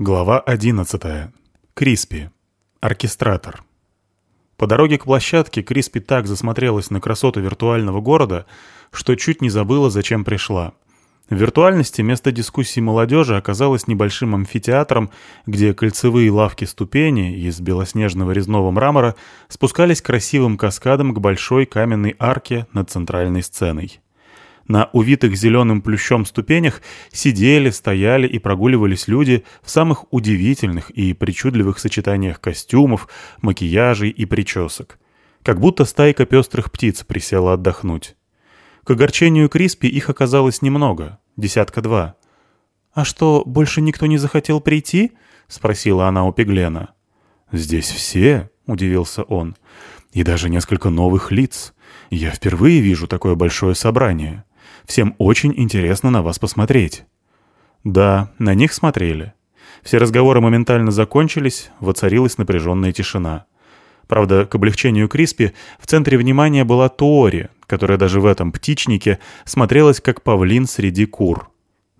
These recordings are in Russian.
Глава 11. Криспи. Оркестратор. По дороге к площадке Криспи так засмотрелась на красоту виртуального города, что чуть не забыла, зачем пришла. В виртуальности место дискуссий молодежи оказалось небольшим амфитеатром, где кольцевые лавки-ступени из белоснежного резного мрамора спускались красивым каскадом к большой каменной арке над центральной сценой. На увитых зеленым плющом ступенях сидели, стояли и прогуливались люди в самых удивительных и причудливых сочетаниях костюмов, макияжей и причесок. Как будто стайка пестрых птиц присела отдохнуть. К огорчению Криспи их оказалось немного, десятка два. «А что, больше никто не захотел прийти?» — спросила она у Пеглена. «Здесь все?» — удивился он. «И даже несколько новых лиц. Я впервые вижу такое большое собрание. Всем очень интересно на вас посмотреть». Да, на них смотрели. Все разговоры моментально закончились, воцарилась напряженная тишина. Правда, к облегчению Криспи в центре внимания была Туори, которая даже в этом птичнике смотрелась как павлин среди кур.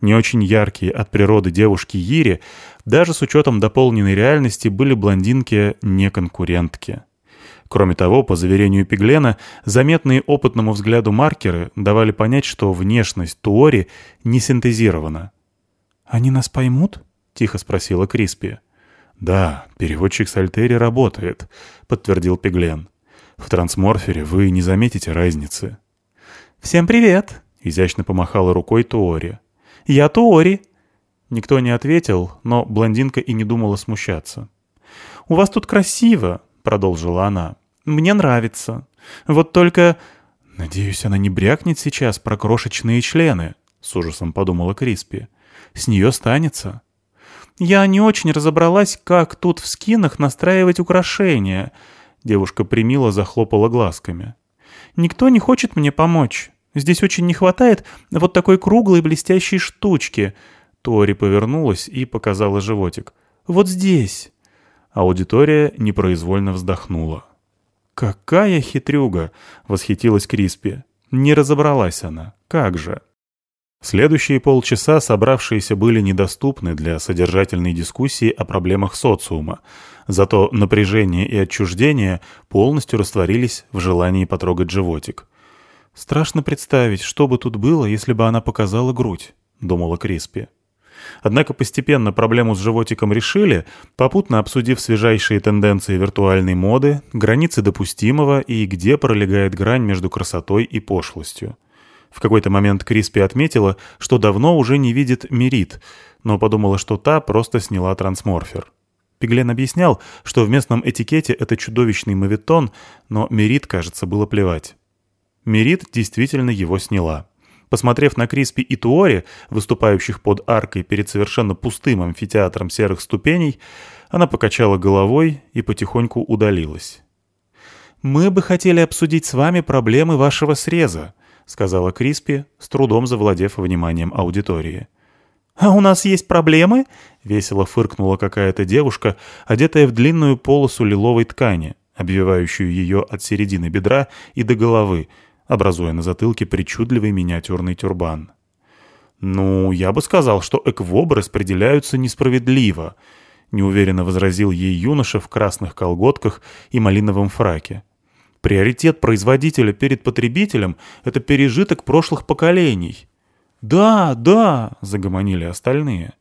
Не очень яркие от природы девушки Ири, даже с учетом дополненной реальности, были блондинки не конкурентки. Кроме того, по заверению Пиглена, заметные опытному взгляду маркеры давали понять, что внешность Туори не синтезирована. «Они нас поймут?» — тихо спросила Криспи. «Да, переводчик с Альтери работает», — подтвердил Пиглен. «В трансморфере вы не заметите разницы». «Всем привет!» — изящно помахала рукой Туори. «Я Туори!» Никто не ответил, но блондинка и не думала смущаться. «У вас тут красиво!» — продолжила она. «Мне нравится. Вот только...» «Надеюсь, она не брякнет сейчас про крошечные члены», — с ужасом подумала Криспи. «С нее станется». «Я не очень разобралась, как тут в скинах настраивать украшения», — девушка примила захлопала глазками. «Никто не хочет мне помочь. Здесь очень не хватает вот такой круглой блестящей штучки». Тори повернулась и показала животик. «Вот здесь». Аудитория непроизвольно вздохнула. «Какая хитрюга!» — восхитилась Криспи. Не разобралась она. Как же? Следующие полчаса собравшиеся были недоступны для содержательной дискуссии о проблемах социума, зато напряжение и отчуждение полностью растворились в желании потрогать животик. «Страшно представить, что бы тут было, если бы она показала грудь», — думала Криспи. Однако постепенно проблему с животиком решили, попутно обсудив свежайшие тенденции виртуальной моды, границы допустимого и где пролегает грань между красотой и пошлостью. В какой-то момент Криспи отметила, что давно уже не видит Мерит, но подумала, что та просто сняла трансморфер. Пиглен объяснял, что в местном этикете это чудовищный мавитон, но Мерит, кажется, было плевать. Мерит действительно его сняла. Посмотрев на Криспи и Туори, выступающих под аркой перед совершенно пустым амфитеатром серых ступеней, она покачала головой и потихоньку удалилась. «Мы бы хотели обсудить с вами проблемы вашего среза», сказала Криспи, с трудом завладев вниманием аудитории. «А у нас есть проблемы?» — весело фыркнула какая-то девушка, одетая в длинную полосу лиловой ткани, обвивающую ее от середины бедра и до головы, образуя на затылке причудливый миниатюрный тюрбан. «Ну, я бы сказал, что эквобы распределяются несправедливо», — неуверенно возразил ей юноша в красных колготках и малиновом фраке. Приоритет производителя перед потребителем – это пережиток прошлых поколений. «Да, да», – загомонили остальные.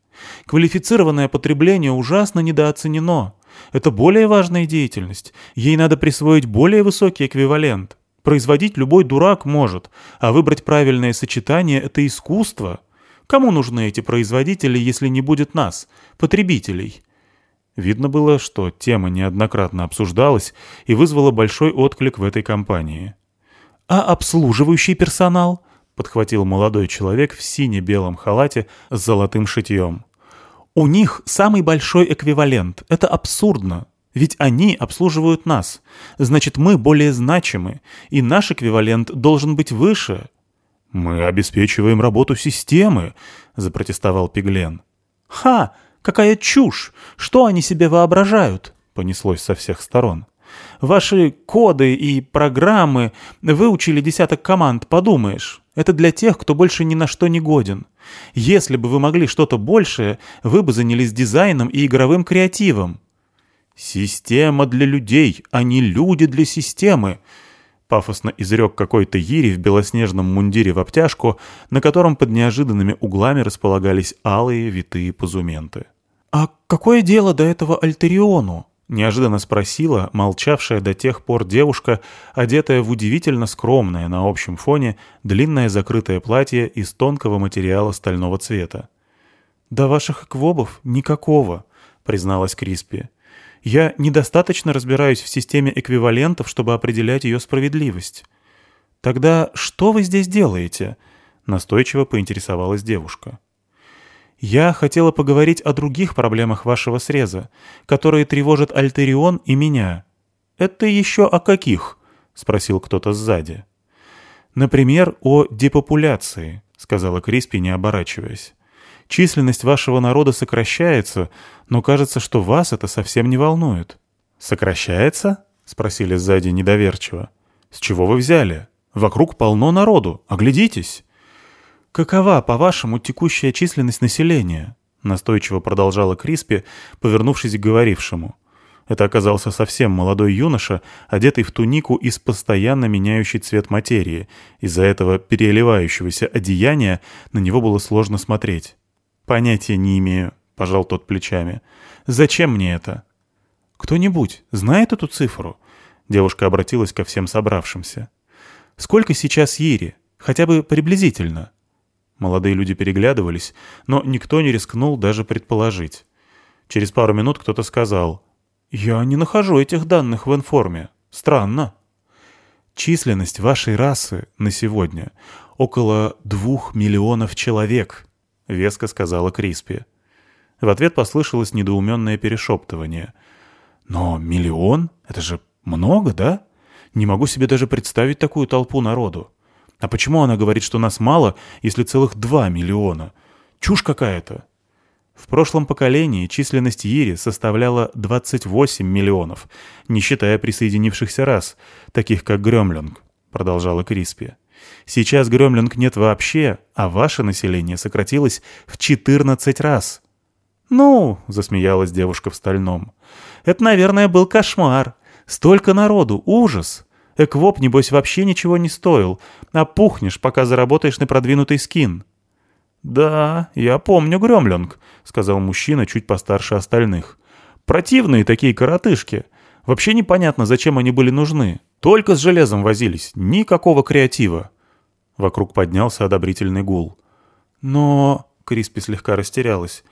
«Квалифицированное потребление ужасно недооценено. Это более важная деятельность. Ей надо присвоить более высокий эквивалент. Производить любой дурак может, а выбрать правильное сочетание – это искусство. Кому нужны эти производители, если не будет нас, потребителей?» Видно было, что тема неоднократно обсуждалась и вызвала большой отклик в этой компании. «А обслуживающий персонал?» — подхватил молодой человек в сине-белом халате с золотым шитьем. «У них самый большой эквивалент. Это абсурдно. Ведь они обслуживают нас. Значит, мы более значимы, и наш эквивалент должен быть выше». «Мы обеспечиваем работу системы», — запротестовал Пиглен. «Ха! Какая чушь! Что они себе воображают?» — понеслось со всех сторон. «Ваши коды и программы выучили десяток команд, подумаешь. Это для тех, кто больше ни на что не годен. Если бы вы могли что-то большее, вы бы занялись дизайном и игровым креативом». «Система для людей, а не люди для системы», — пафосно изрек какой-то Ири в белоснежном мундире в обтяжку, на котором под неожиданными углами располагались алые витые позументы. «А какое дело до этого Альтериону?» — неожиданно спросила молчавшая до тех пор девушка, одетая в удивительно скромное на общем фоне длинное закрытое платье из тонкого материала стального цвета. «До ваших эквобов никакого», — призналась Криспи. «Я недостаточно разбираюсь в системе эквивалентов, чтобы определять ее справедливость». «Тогда что вы здесь делаете?» — настойчиво поинтересовалась девушка. Я хотела поговорить о других проблемах вашего среза, которые тревожат Альтерион и меня. Это еще о каких? спросил кто-то сзади. Например, о депопуляции, сказала Криспи, не оборачиваясь. Численность вашего народа сокращается, но кажется, что вас это совсем не волнует. Сокращается? спросили сзади недоверчиво. С чего вы взяли? Вокруг полно народу, оглядитесь. «Какова, по-вашему, текущая численность населения?» — настойчиво продолжала Криспи, повернувшись к говорившему. Это оказался совсем молодой юноша, одетый в тунику из постоянно меняющей цвет материи. Из-за этого переливающегося одеяния на него было сложно смотреть. «Понятия не имею», — пожал тот плечами. «Зачем мне это?» «Кто-нибудь знает эту цифру?» Девушка обратилась ко всем собравшимся. «Сколько сейчас Ири? Хотя бы приблизительно?» Молодые люди переглядывались, но никто не рискнул даже предположить. Через пару минут кто-то сказал, «Я не нахожу этих данных в информе. Странно». «Численность вашей расы на сегодня около двух миллионов человек», — веско сказала Криспи. В ответ послышалось недоуменное перешептывание. «Но миллион? Это же много, да? Не могу себе даже представить такую толпу народу». А почему она говорит, что нас мало, если целых два миллиона? Чушь какая-то. В прошлом поколении численность Ири составляла 28 миллионов, не считая присоединившихся рас, таких как Гремлинг, продолжала Криспи. Сейчас Гремлинг нет вообще, а ваше население сократилось в 14 раз. «Ну», — засмеялась девушка в стальном, — «это, наверное, был кошмар. Столько народу, ужас. Эквоп, небось, вообще ничего не стоил, а пухнешь, пока заработаешь на продвинутый скин». «Да, я помню Гремлинг», — сказал мужчина чуть постарше остальных. «Противные такие коротышки. Вообще непонятно, зачем они были нужны. Только с железом возились, никакого креатива». Вокруг поднялся одобрительный гул. «Но...» — Криспи слегка растерялась.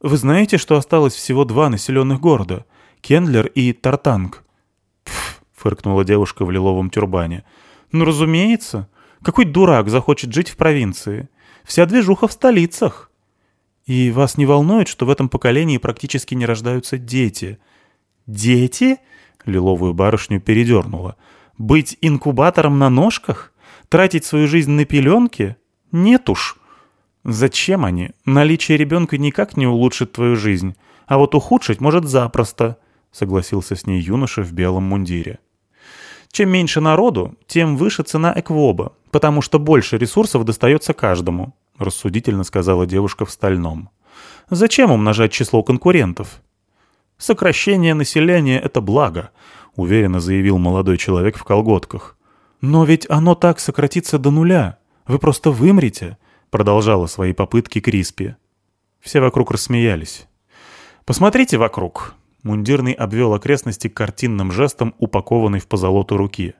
«Вы знаете, что осталось всего два населенных города — Кендлер и Тартанг?» фыркнула девушка в лиловом тюрбане. «Ну, разумеется. Какой дурак захочет жить в провинции? Вся движуха в столицах. И вас не волнует, что в этом поколении практически не рождаются дети?» «Дети?» — лиловую барышню передернула. «Быть инкубатором на ножках? Тратить свою жизнь на пеленки? Нет уж. Зачем они? Наличие ребенка никак не улучшит твою жизнь, а вот ухудшить может запросто», — согласился с ней юноша в белом мундире. Чем меньше народу, тем выше цена эквоба, потому что больше ресурсов достается каждому», — рассудительно сказала девушка в стальном. «Зачем умножать число конкурентов?» «Сокращение населения — это благо», — уверенно заявил молодой человек в колготках. «Но ведь оно так сократится до нуля. Вы просто вымрете», — продолжала свои попытки Криспи. Все вокруг рассмеялись. «Посмотрите вокруг. Мундирный обвел окрестности картинным жестом, упакованный в позолоту руки.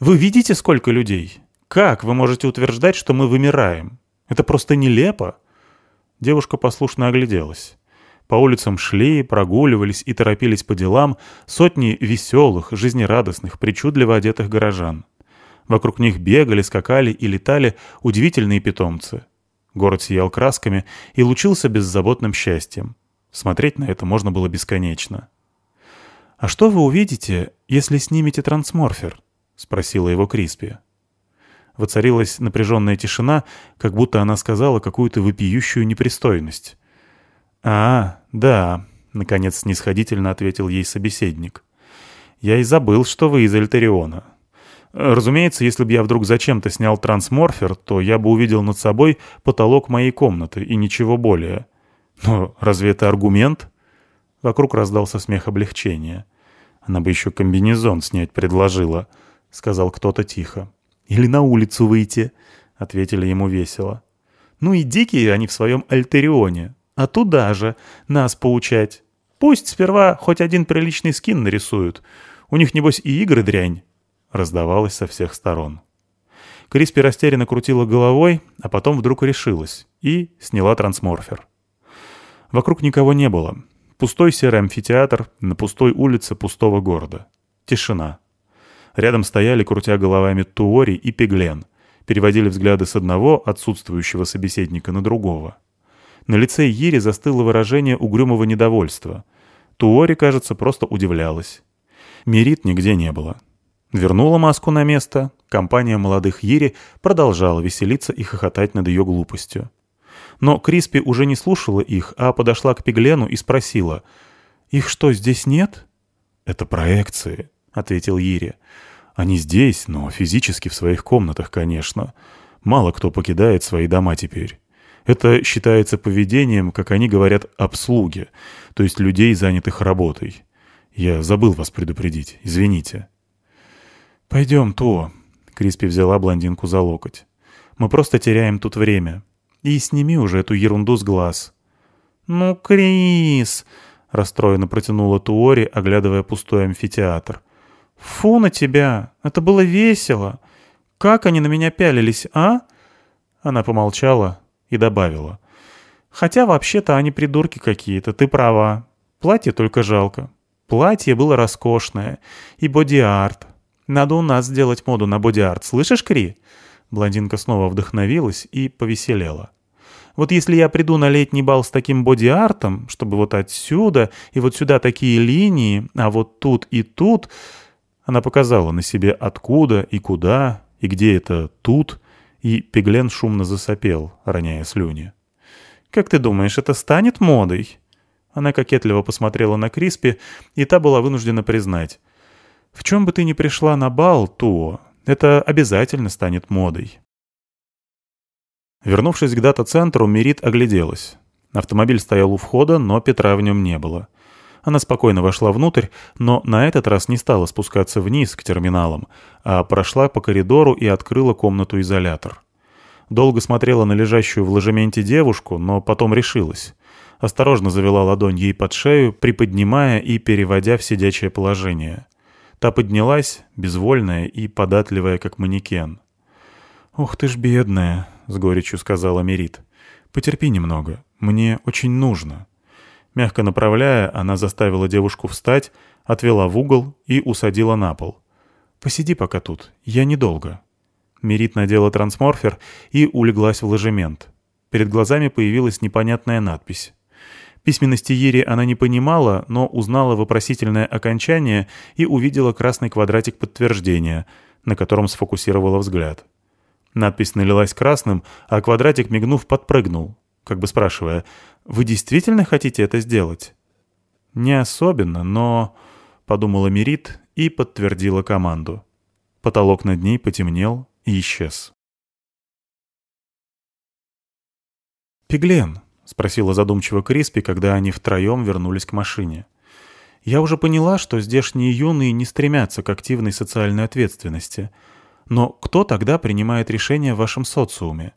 «Вы видите, сколько людей? Как вы можете утверждать, что мы вымираем? Это просто нелепо!» Девушка послушно огляделась. По улицам шли, прогуливались и торопились по делам сотни веселых, жизнерадостных, причудливо одетых горожан. Вокруг них бегали, скакали и летали удивительные питомцы. Город сиял красками и лучился беззаботным счастьем. Смотреть на это можно было бесконечно. «А что вы увидите, если снимете трансморфер?» — спросила его Криспи. Воцарилась напряженная тишина, как будто она сказала какую-то вопиющую непристойность. «А, да», — наконец снисходительно ответил ей собеседник. «Я и забыл, что вы из Альтериона. Разумеется, если бы я вдруг зачем-то снял трансморфер, то я бы увидел над собой потолок моей комнаты и ничего более. Но разве это аргумент? Вокруг раздался смех облегчения. Она бы еще комбинезон снять предложила, — сказал кто-то тихо. «Или на улицу выйти», — ответили ему весело. «Ну и дикие они в своем альтерионе. А туда же, нас поучать. Пусть сперва хоть один приличный скин нарисуют. У них, небось, и игры дрянь», — раздавалось со всех сторон. Криспи растерянно крутила головой, а потом вдруг решилась и сняла трансморфер. Вокруг никого не было. Пустой серый амфитеатр на пустой улице пустого города. Тишина. Рядом стояли, крутя головами Туори и Пеглен, переводили взгляды с одного отсутствующего собеседника на другого. На лице Ири застыло выражение угрюмого недовольства. Туори, кажется, просто удивлялась. Мерит нигде не было. Вернула маску на место, компания молодых Ири продолжала веселиться и хохотать над ее глупостью. Но Криспи уже не слушала их, а подошла к Пиглену и спросила. «Их что, здесь нет?» «Это проекции», — ответил Ири. «Они здесь, но физически в своих комнатах, конечно. Мало кто покидает свои дома теперь. Это считается поведением, как они говорят, обслуги, то есть людей, занятых работой. Я забыл вас предупредить, извините». «Пойдем, То», — Криспи взяла блондинку за локоть. «Мы просто теряем тут время. И сними уже эту ерунду с глаз». «Ну, Крис!» — расстроенно протянула Туори, оглядывая пустой амфитеатр. «Фу на тебя! Это было весело! Как они на меня пялились, а?» Она помолчала и добавила. «Хотя вообще-то они придурки какие-то, ты права. Платье только жалко. Платье было роскошное. И боди-арт. Надо у нас сделать моду на боди-арт, слышишь, Кри?» Блондинка снова вдохновилась и повеселела. Вот если я приду на летний бал с таким боди-артом, чтобы вот отсюда и вот сюда такие линии, а вот тут и тут... Она показала на себе откуда и куда, и где это тут, и Пеглен шумно засопел, роняя слюни. «Как ты думаешь, это станет модой?» Она кокетливо посмотрела на Криспи, и та была вынуждена признать. «В чем бы ты ни пришла на бал, то это обязательно станет модой. Вернувшись к дата-центру, Мерит огляделась. Автомобиль стоял у входа, но Петра в нем не было. Она спокойно вошла внутрь, но на этот раз не стала спускаться вниз к терминалам, а прошла по коридору и открыла комнату-изолятор. Долго смотрела на лежащую в ложементе девушку, но потом решилась. Осторожно завела ладонь ей под шею, приподнимая и переводя в сидячее положение. Та поднялась, безвольная и податливая, как манекен. «Ух ты ж бедная», — с горечью сказала Мерит. «Потерпи немного. Мне очень нужно». Мягко направляя, она заставила девушку встать, отвела в угол и усадила на пол. «Посиди пока тут. Я недолго». Мерит надела трансморфер и улеглась в ложемент. Перед глазами появилась непонятная надпись. Письменности Ири она не понимала, но узнала вопросительное окончание и увидела красный квадратик подтверждения, на котором сфокусировала взгляд. Надпись налилась красным, а квадратик, мигнув, подпрыгнул, как бы спрашивая, «Вы действительно хотите это сделать?» «Не особенно, но...» — подумала Мирит и подтвердила команду. Потолок над ней потемнел и исчез. «Пиглен», — спросила задумчиво Криспи, когда они втроем вернулись к машине. «Я уже поняла, что здешние юные не стремятся к активной социальной ответственности. Но кто тогда принимает решения в вашем социуме?»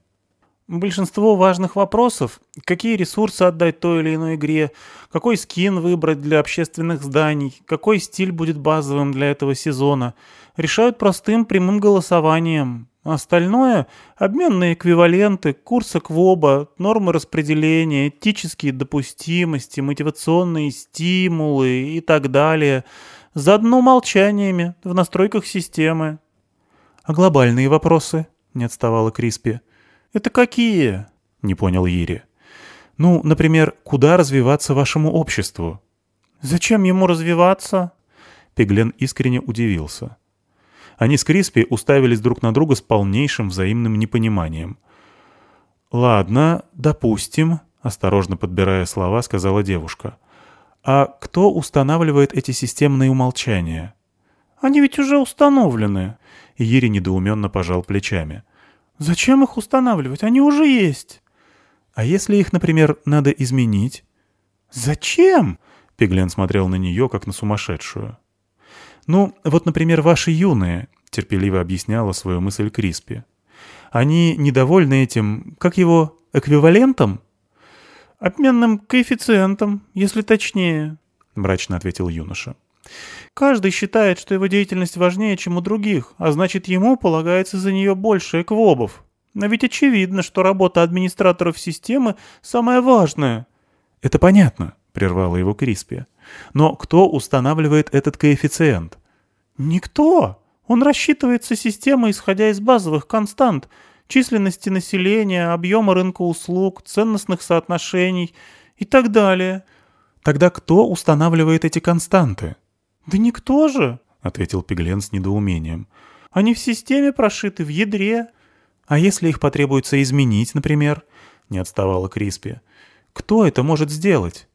Большинство важных вопросов – какие ресурсы отдать той или иной игре, какой скин выбрать для общественных зданий, какой стиль будет базовым для этого сезона – решают простым прямым голосованием. Остальное – обменные эквиваленты, курсы КВОБа, нормы распределения, этические допустимости, мотивационные стимулы и так далее. Заодно молчаниями в настройках системы. «А глобальные вопросы?» – не отставала Криспи. «Это какие?» – не понял Ири. «Ну, например, куда развиваться вашему обществу?» «Зачем ему развиваться?» Пеглен искренне удивился. Они с Криспи уставились друг на друга с полнейшим взаимным непониманием. «Ладно, допустим», — осторожно подбирая слова, сказала девушка. «А кто устанавливает эти системные умолчания?» Они ведь уже установлены. Ири недоуменно пожал плечами. Зачем их устанавливать? Они уже есть. А если их, например, надо изменить? Зачем? Пиглен смотрел на нее, как на сумасшедшую. «Ну, вот, например, ваши юные», — терпеливо объясняла свою мысль Криспи. «Они недовольны этим, как его, эквивалентом?» «Обменным коэффициентом, если точнее», — мрачно ответил юноша. «Каждый считает, что его деятельность важнее, чем у других, а значит, ему полагается за нее больше эквобов. Но ведь очевидно, что работа администраторов системы самая важная». «Это понятно», — прервала его Криспи. «Но кто устанавливает этот коэффициент?» «Никто. Он рассчитывается системой, исходя из базовых констант, численности населения, объема рынка услуг, ценностных соотношений и так далее». «Тогда кто устанавливает эти константы?» «Да никто же», — ответил Пиглен с недоумением. «Они в системе прошиты, в ядре». «А если их потребуется изменить, например?» — не отставала Криспи. «Кто это может сделать?»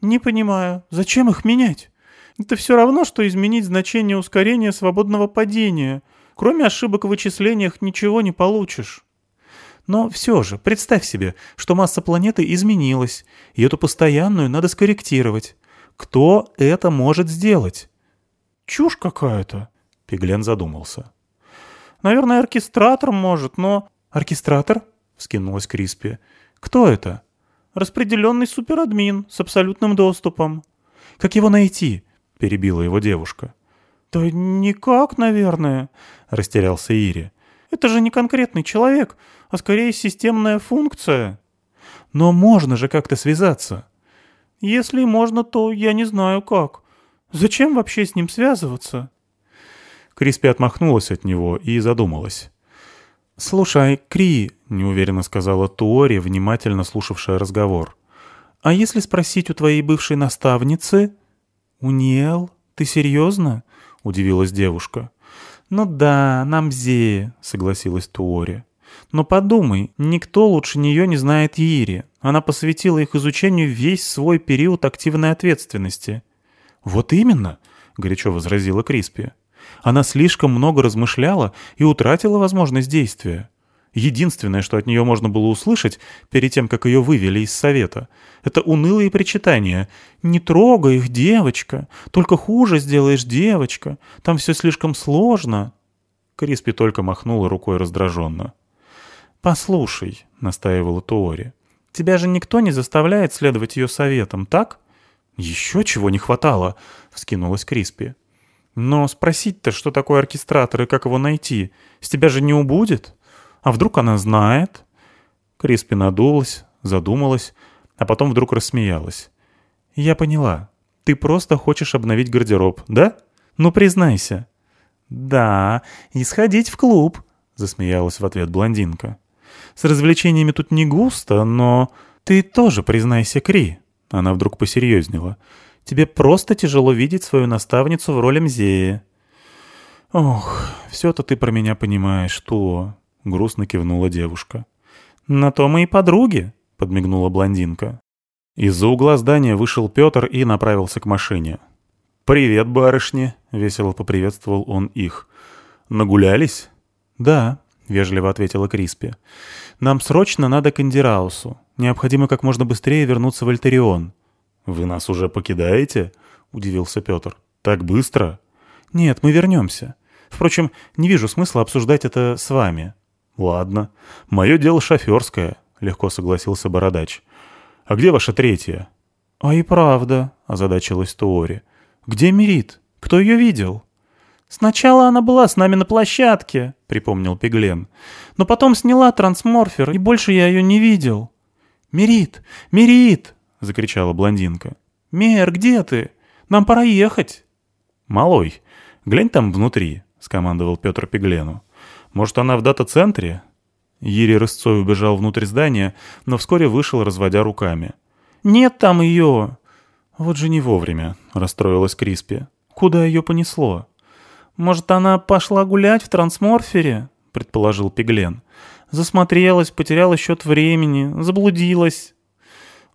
«Не понимаю, зачем их менять? Это все равно, что изменить значение ускорения свободного падения. Кроме ошибок в вычислениях ничего не получишь». Но все же, представь себе, что масса планеты изменилась, и эту постоянную надо скорректировать. Кто это может сделать? Чушь какая-то. Пиглен задумался. Наверное, оркестратор может, но... Оркестратор? Вскинулась Криспи. Кто это? Распределенный суперадмин с абсолютным доступом. Как его найти? Перебила его девушка. Да никак, наверное, растерялся Ири. Это же не конкретный человек, а скорее системная функция. Но можно же как-то связаться. Если можно, то я не знаю как. Зачем вообще с ним связываться? Криспи отмахнулась от него и задумалась. «Слушай, Кри», — неуверенно сказала Туори, внимательно слушавшая разговор. «А если спросить у твоей бывшей наставницы?» «Униэл, ты серьезно?» — удивилась девушка. «Ну да, Намзе», — согласилась Туори. «Но подумай, никто лучше нее не знает Ири. Она посвятила их изучению весь свой период активной ответственности». «Вот именно», — горячо возразила Криспи. «Она слишком много размышляла и утратила возможность действия. Единственное, что от нее можно было услышать перед тем, как ее вывели из совета, это унылые причитания. «Не трогай их, девочка! Только хуже сделаешь, девочка! Там все слишком сложно!» Криспи только махнула рукой раздраженно. «Послушай», — настаивала Туори, — «тебя же никто не заставляет следовать ее советам, так?» «Еще чего не хватало», — вскинулась Криспи. «Но спросить-то, что такое оркестратор и как его найти, с тебя же не убудет? А вдруг она знает?» Криспи надулась, задумалась, а потом вдруг рассмеялась. «Я поняла. Ты просто хочешь обновить гардероб, да? Ну, признайся». «Да, и сходить в клуб», — засмеялась в ответ блондинка. «С развлечениями тут не густо, но ты тоже признайся, Кри». Она вдруг посерьезнела. «Тебе просто тяжело видеть свою наставницу в роли Мзеи». «Ох, все-то ты про меня понимаешь, что...» — грустно кивнула девушка. «На то мы и подруги», подмигнула блондинка. Из-за угла здания вышел Петр и направился к машине. «Привет, барышни!» — весело поприветствовал он их. «Нагулялись?» «Да», — вежливо ответила Криспи. «Нам срочно надо к Индираусу. Необходимо как можно быстрее вернуться в Альтерион». «Вы нас уже покидаете?» — удивился Петр. «Так быстро?» «Нет, мы вернемся. Впрочем, не вижу смысла обсуждать это с вами». «Ладно. Мое дело шоферское легко согласился Бородач. «А где ваша третья?» «А и правда», — озадачилась Туори. «Где Мирит? Кто ее видел?» «Сначала она была с нами на площадке», — припомнил Пиглен. «Но потом сняла трансморфер, и больше я ее не видел». «Мирит! Мирит!» — закричала блондинка. «Мер, где ты? Нам пора ехать». «Малой, глянь там внутри», — скомандовал Петр Пиглену. «Может, она в дата-центре? Ири рысцой убежал внутрь здания, но вскоре вышел, разводя руками. «Нет там ее!» «Вот же не вовремя», — расстроилась Криспи. «Куда ее понесло?» «Может, она пошла гулять в трансморфере?» — предположил Пиглен. «Засмотрелась, потеряла счет времени, заблудилась».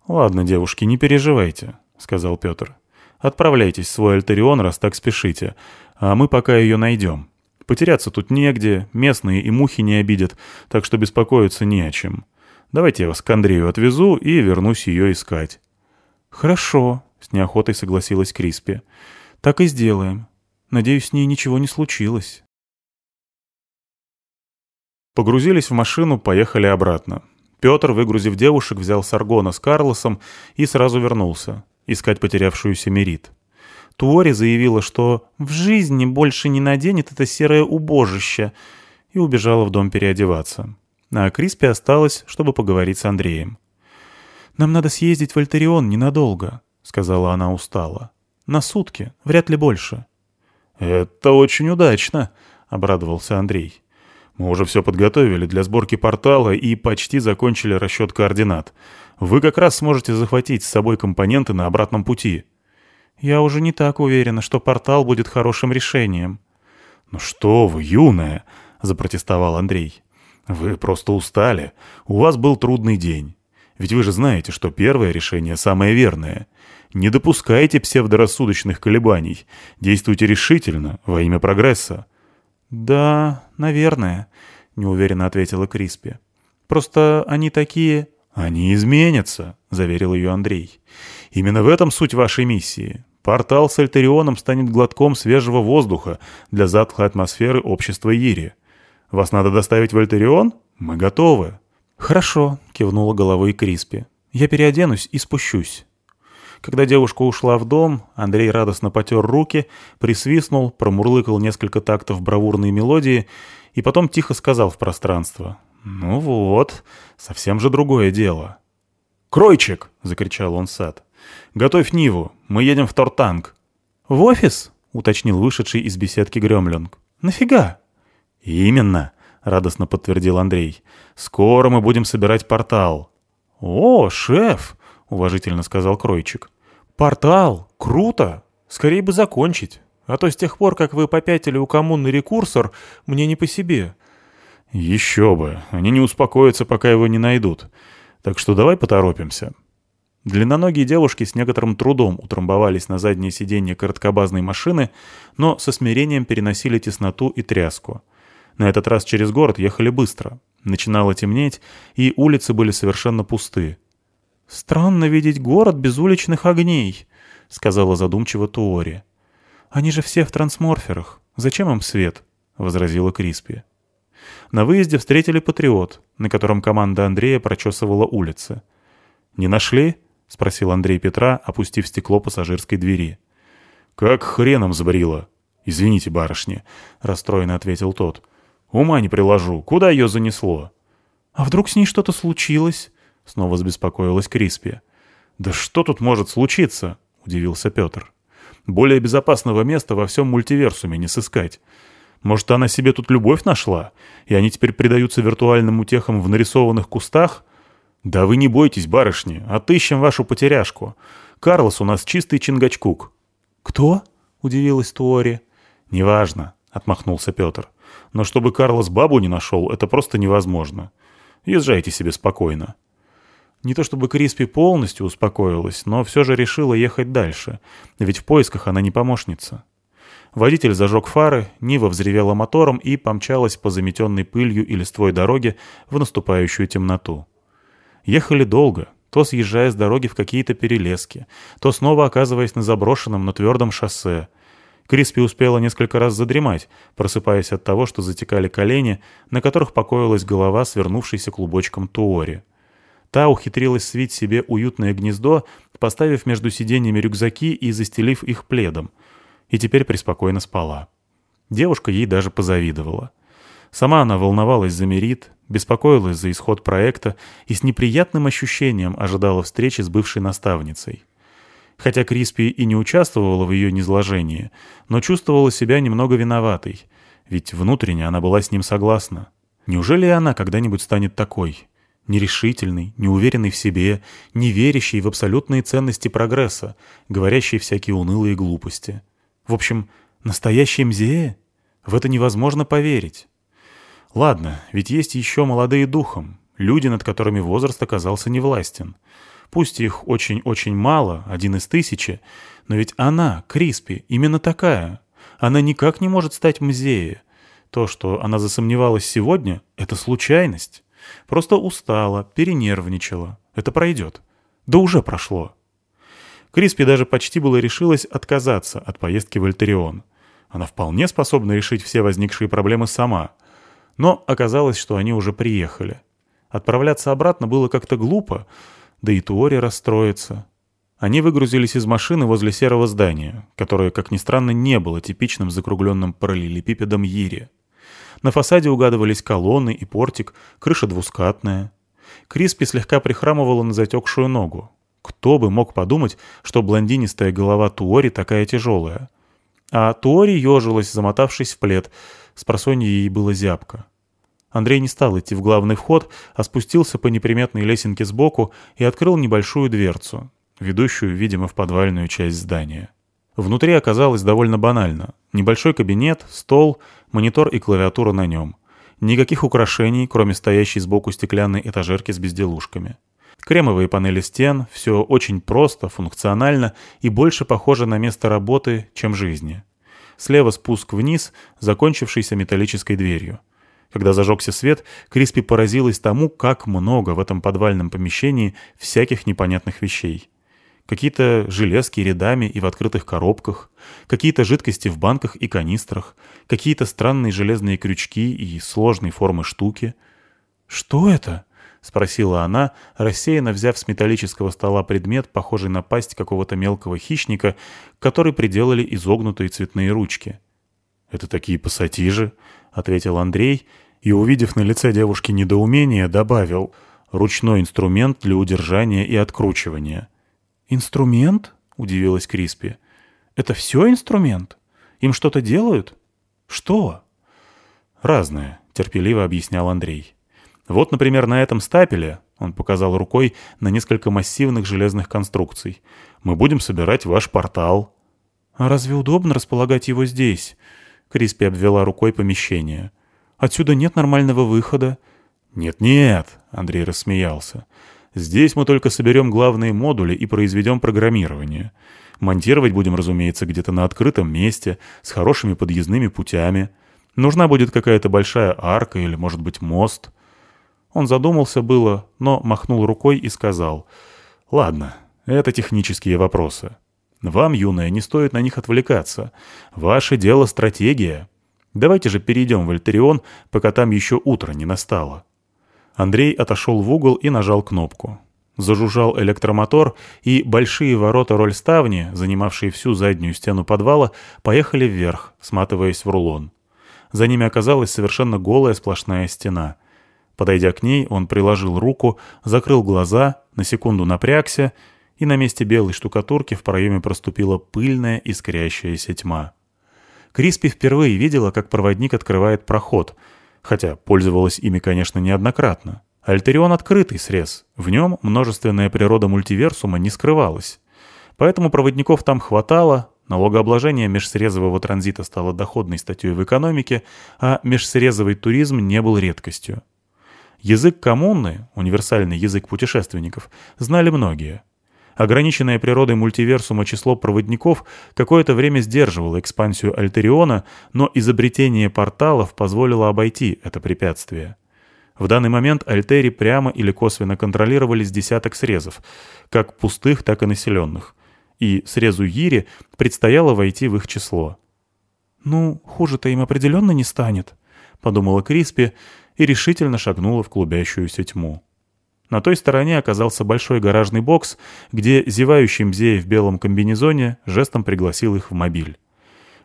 «Ладно, девушки, не переживайте», — сказал Петр. Отправляйтесь в свой Альтерион, раз так спешите, а мы пока ее найдем. Потеряться тут негде, местные и мухи не обидят, так что беспокоиться не о чем. Давайте я вас к Андрею отвезу и вернусь ее искать». «Хорошо», — с неохотой согласилась Криспи. «Так и сделаем. Надеюсь, с ней ничего не случилось». Погрузились в машину, поехали обратно. Петр, выгрузив девушек, взял Саргона с Карлосом и сразу вернулся, искать потерявшуюся Мерит. Туори заявила, что «в жизни больше не наденет это серое убожище», и убежала в дом переодеваться. А Криспи осталась, чтобы поговорить с Андреем. «Нам надо съездить в Альтерион ненадолго», — сказала она устало. «На сутки, вряд ли больше». «Это очень удачно», — обрадовался Андрей. «Мы уже все подготовили для сборки портала и почти закончили расчет координат. Вы как раз сможете захватить с собой компоненты на обратном пути». «Я уже не так уверена, что портал будет хорошим решением». «Ну что вы, юная!» — запротестовал Андрей. «Вы просто устали. У вас был трудный день. Ведь вы же знаете, что первое решение самое верное. Не допускайте псевдорассудочных колебаний. Действуйте решительно, во имя прогресса». «Да, наверное», — неуверенно ответила Криспи. «Просто они такие...» «Они изменятся», — заверил ее Андрей. «Именно в этом суть вашей миссии. Портал с Альтерионом станет глотком свежего воздуха для затхлой атмосферы общества Ири. Вас надо доставить в Альтерион? Мы готовы». «Хорошо», — кивнула головой Криспи. «Я переоденусь и спущусь». Когда девушка ушла в дом, Андрей радостно потер руки, присвистнул, промурлыкал несколько тактов бравурной мелодии и потом тихо сказал в пространство. «Ну вот, совсем же другое дело». «Кройчик!» — закричал он сад. «Готовь Ниву, мы едем в Тортанг». «В офис?» — уточнил вышедший из беседки Гремлинг. «Нафига?» «Именно», — радостно подтвердил Андрей. «Скоро мы будем собирать портал». «О, шеф!» — уважительно сказал Кройчик. «Портал! Круто! Скорее бы закончить. А то с тех пор, как вы попятили у коммуны рекурсор, мне не по себе». «Еще бы! Они не успокоятся, пока его не найдут. Так что давай поторопимся». Длинноногие девушки с некоторым трудом утрамбовались на заднее сиденье короткобазной машины, но со смирением переносили тесноту и тряску. На этот раз через город ехали быстро. Начинало темнеть, и улицы были совершенно пусты. «Странно видеть город без уличных огней», — сказала задумчиво Туори. «Они же все в трансморферах. Зачем им свет?» — возразила Криспи. На выезде встретили «Патриот», на котором команда Андрея прочесывала улицы. «Не нашли?» — спросил Андрей Петра, опустив стекло пассажирской двери. «Как хреном сбрила!» «Извините, барышня», — расстроенно ответил тот. «Ума не приложу. Куда ее занесло?» «А вдруг с ней что-то случилось?» Снова забеспокоилась Криспи. «Да что тут может случиться?» — удивился Петр. «Более безопасного места во всем мультиверсуме не сыскать. Может, она себе тут любовь нашла, и они теперь предаются виртуальным утехам в нарисованных кустах? Да вы не бойтесь, барышни, отыщем вашу потеряшку. Карлос у нас чистый чингачкук». «Кто?» — удивилась Туори. «Неважно», — отмахнулся Петр. «Но чтобы Карлос бабу не нашел, это просто невозможно. Езжайте себе спокойно». Не то чтобы Криспи полностью успокоилась, но все же решила ехать дальше, ведь в поисках она не помощница. Водитель зажег фары, Нива взревела мотором и помчалась по заметенной пылью и листвой дороге в наступающую темноту. Ехали долго, то съезжая с дороги в какие-то перелески, то снова оказываясь на заброшенном, но твердом шоссе. Криспи успела несколько раз задремать, просыпаясь от того, что затекали колени, на которых покоилась голова, свернувшейся клубочком Туори. Та ухитрилась свить себе уютное гнездо, поставив между сиденьями рюкзаки и застелив их пледом. И теперь преспокойно спала. Девушка ей даже позавидовала. Сама она волновалась за Мерит, беспокоилась за исход проекта и с неприятным ощущением ожидала встречи с бывшей наставницей. Хотя Криспи и не участвовала в ее низложении, но чувствовала себя немного виноватой, ведь внутренне она была с ним согласна. Неужели она когда-нибудь станет такой? нерешительный, неуверенный в себе, не верящий в абсолютные ценности прогресса, говорящий всякие унылые глупости. В общем, настоящий Мзея? В это невозможно поверить. Ладно, ведь есть еще молодые духом, люди, над которыми возраст оказался невластен. Пусть их очень-очень мало, один из тысячи, но ведь она, Криспи, именно такая. Она никак не может стать музеем. То, что она засомневалась сегодня, — это случайность. Просто устала, перенервничала. Это пройдет. Да уже прошло. Криспи даже почти было решилась отказаться от поездки в Альтерион. Она вполне способна решить все возникшие проблемы сама. Но оказалось, что они уже приехали. Отправляться обратно было как-то глупо, да и Туори расстроится. Они выгрузились из машины возле серого здания, которое, как ни странно, не было типичным закругленным параллелепипедом Ири. На фасаде угадывались колонны и портик, крыша двускатная. Криспи слегка прихрамывала на затекшую ногу. Кто бы мог подумать, что блондинистая голова Туори такая тяжелая. А Туори ежилась, замотавшись в плед. С просонья ей было зябко. Андрей не стал идти в главный вход, а спустился по неприметной лесенке сбоку и открыл небольшую дверцу, ведущую, видимо, в подвальную часть здания. Внутри оказалось довольно банально. Небольшой кабинет, стол, монитор и клавиатура на нем. Никаких украшений, кроме стоящей сбоку стеклянной этажерки с безделушками. Кремовые панели стен, все очень просто, функционально и больше похоже на место работы, чем жизни. Слева спуск вниз, закончившийся металлической дверью. Когда зажегся свет, Криспи поразилась тому, как много в этом подвальном помещении всяких непонятных вещей. Какие-то железки рядами и в открытых коробках, какие-то жидкости в банках и канистрах, какие-то странные железные крючки и сложной формы штуки. «Что это?» — спросила она, рассеянно взяв с металлического стола предмет, похожий на пасть какого-то мелкого хищника, который приделали изогнутые цветные ручки. «Это такие пассатижи», — ответил Андрей, и, увидев на лице девушки недоумение, добавил «ручной инструмент для удержания и откручивания». «Инструмент?» — удивилась Криспи. «Это все инструмент? Им что-то делают? Что?» «Разное», — терпеливо объяснял Андрей. «Вот, например, на этом стапеле, — он показал рукой на несколько массивных железных конструкций, — мы будем собирать ваш портал». «А разве удобно располагать его здесь?» Криспи обвела рукой помещение. «Отсюда нет нормального выхода». «Нет-нет», — Андрей рассмеялся. «Здесь мы только соберем главные модули и произведем программирование. Монтировать будем, разумеется, где-то на открытом месте, с хорошими подъездными путями. Нужна будет какая-то большая арка или, может быть, мост». Он задумался было, но махнул рукой и сказал. «Ладно, это технические вопросы. Вам, юная, не стоит на них отвлекаться. Ваше дело — стратегия. Давайте же перейдем в Альтерион, пока там еще утро не настало». Андрей отошел в угол и нажал кнопку. Зажужжал электромотор, и большие ворота рольставни, занимавшие всю заднюю стену подвала, поехали вверх, сматываясь в рулон. За ними оказалась совершенно голая сплошная стена. Подойдя к ней, он приложил руку, закрыл глаза, на секунду напрягся — и на месте белой штукатурки в проеме проступила пыльная искрящаяся тьма. Криспи впервые видела, как проводник открывает проход, хотя пользовалась ими, конечно, неоднократно. Альтерион — открытый срез, в нем множественная природа мультиверсума не скрывалась. Поэтому проводников там хватало, налогообложение межсрезового транзита стало доходной статьей в экономике, а межсрезовый туризм не был редкостью. Язык коммуны, универсальный язык путешественников, знали многие — Ограниченное природой мультиверсума число проводников какое-то время сдерживало экспансию Альтериона, но изобретение порталов позволило обойти это препятствие. В данный момент Альтери прямо или косвенно контролировались десяток срезов, как пустых, так и населенных. И срезу Ири предстояло войти в их число. «Ну, хуже-то им определенно не станет», — подумала Криспи и решительно шагнула в клубящуюся тьму. На той стороне оказался большой гаражный бокс, где зевающий Мзея в белом комбинезоне жестом пригласил их в мобиль.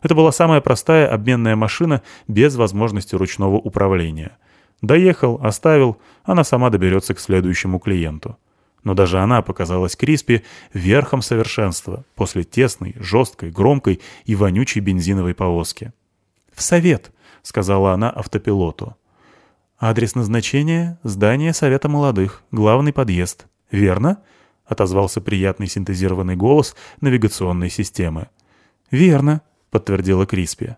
Это была самая простая обменная машина без возможности ручного управления. Доехал, оставил, она сама доберется к следующему клиенту. Но даже она показалась Криспи верхом совершенства после тесной, жесткой, громкой и вонючей бензиновой повозки. «В совет», — сказала она автопилоту. «Адрес назначения — здание Совета молодых, главный подъезд. Верно?» — отозвался приятный синтезированный голос навигационной системы. «Верно», — подтвердила Криспи.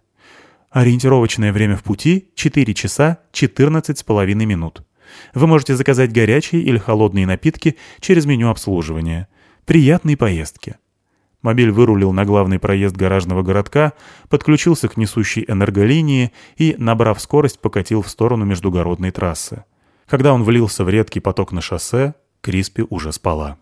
«Ориентировочное время в пути — 4 часа 14 с половиной минут. Вы можете заказать горячие или холодные напитки через меню обслуживания. Приятной поездки. Мобиль вырулил на главный проезд гаражного городка, подключился к несущей энерголинии и, набрав скорость, покатил в сторону междугородной трассы. Когда он влился в редкий поток на шоссе, Криспи уже спала.